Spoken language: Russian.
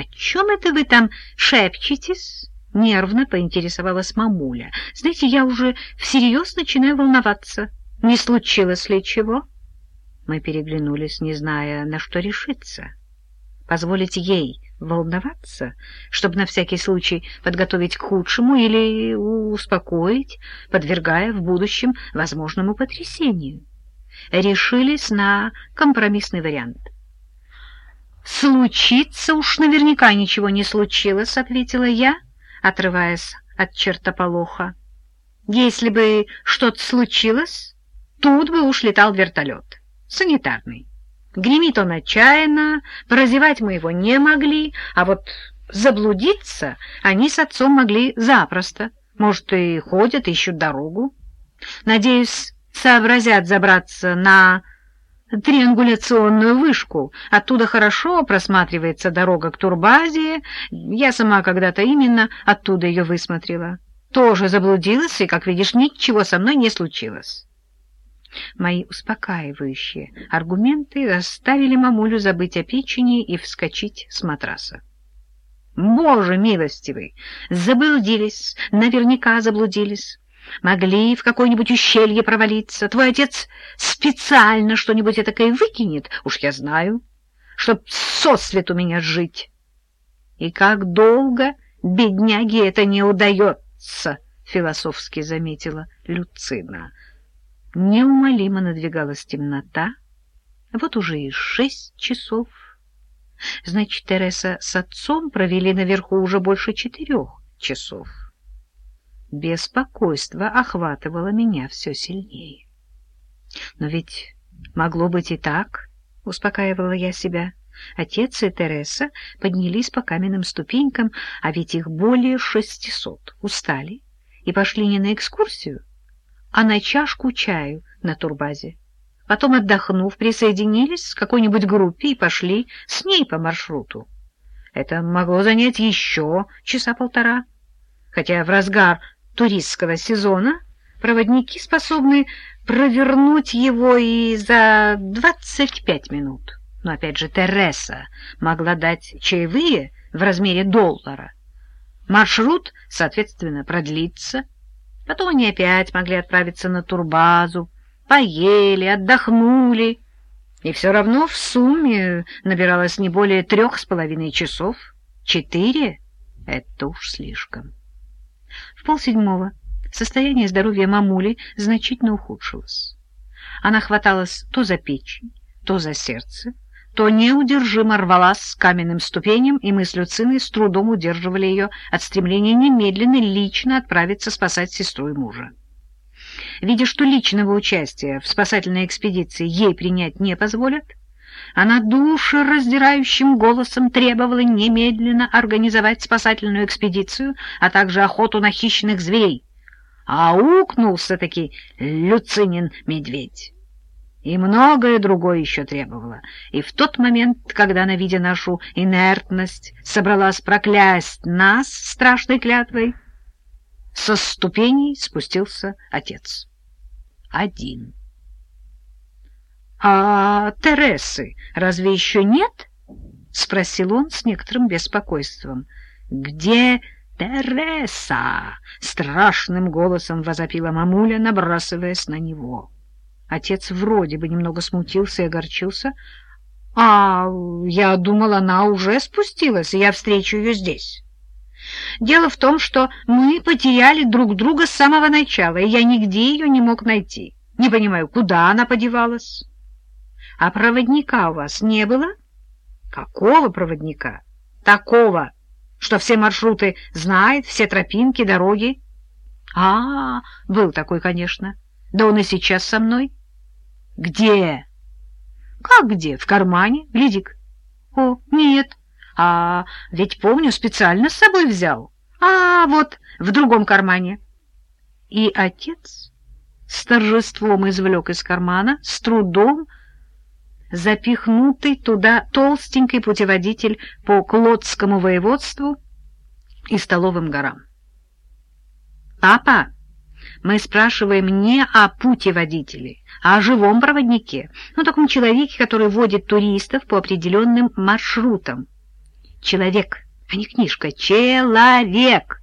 О чем это вы там шепчетесь? Нервно поинтересовалась мамуля. Знаете, я уже всерьез начинаю волноваться. Не случилось ли чего? Мы переглянулись, не зная, на что решиться. Позволить ей волноваться, чтобы на всякий случай подготовить к худшему или успокоить, подвергая в будущем возможному потрясению. Решились на компромиссный вариант. «Случиться уж наверняка ничего не случилось», — ответила я, отрываясь от чертополоха. «Если бы что-то случилось, тут бы уж летал вертолет, санитарный». Гремит он отчаянно, прозевать мы его не могли, а вот заблудиться они с отцом могли запросто. Может, и ходят, ищут дорогу. Надеюсь, сообразят забраться на триангуляционную вышку. Оттуда хорошо просматривается дорога к турбазе. Я сама когда-то именно оттуда ее высмотрела. Тоже заблудилась, и, как видишь, ничего со мной не случилось. Мои успокаивающие аргументы заставили мамулю забыть о печени и вскочить с матраса. «Боже милостивый! Заблудились, наверняка заблудились. Могли в какое-нибудь ущелье провалиться. Твой отец специально что-нибудь этакое выкинет, уж я знаю, чтоб сосвет у меня жить. И как долго бедняге это не удается!» — философски заметила Люцина. Неумолимо надвигалась темнота. Вот уже и шесть часов. Значит, Тереса с отцом провели наверху уже больше четырех часов. Беспокойство охватывало меня все сильнее. Но ведь могло быть и так, — успокаивала я себя. Отец и Тереса поднялись по каменным ступенькам, а ведь их более шестисот, устали и пошли не на экскурсию, а на чашку чаю на турбазе. Потом, отдохнув, присоединились к какой-нибудь группе и пошли с ней по маршруту. Это могло занять еще часа полтора, хотя в разгар туристского сезона проводники способны провернуть его и за двадцать пять минут. Но опять же Тереса могла дать чаевые в размере доллара. Маршрут, соответственно, продлится, Потом они опять могли отправиться на турбазу, поели, отдохнули, и все равно в сумме набиралось не более трех с половиной часов. Четыре — это уж слишком. В полседьмого состояние здоровья мамули значительно ухудшилось. Она хваталась то за печень, то за сердце, то неудержимо рвалась с каменным ступеням, и мы с Люциной с трудом удерживали ее от стремления немедленно лично отправиться спасать сестру и мужа. Видя, что личного участия в спасательной экспедиции ей принять не позволят, она душераздирающим голосом требовала немедленно организовать спасательную экспедицию, а также охоту на хищных зверей. А укнулся-таки Люцинин медведь и многое другое еще требовало. И в тот момент, когда она, видя нашу инертность, собралась проклясть нас страшной клятвой, со ступеней спустился отец. Один. — А Тересы разве еще нет? — спросил он с некоторым беспокойством. — Где Тереса? — страшным голосом возопила мамуля, набрасываясь на него. — Отец вроде бы немного смутился и огорчился. — А я думала, она уже спустилась, и я встречу ее здесь. Дело в том, что мы потеряли друг друга с самого начала, и я нигде ее не мог найти. Не понимаю, куда она подевалась. — А проводника у вас не было? — Какого проводника? — Такого, что все маршруты знает, все тропинки, дороги. — А, был такой, конечно. Да он и сейчас со мной. — где? Как где? В кармане? Гляди-ка. О, нет. А ведь помню, специально с собой взял. А вот в другом кармане. И отец с торжеством извлек из кармана, с трудом запихнутый туда толстенький путеводитель по Клодскому воеводству и Столовым горам. «Папа!» мы спрашиваем не о путеводителе, а о живом проводнике, ну, таком человеке, который водит туристов по определенным маршрутам. Человек, а не книжка. Человек!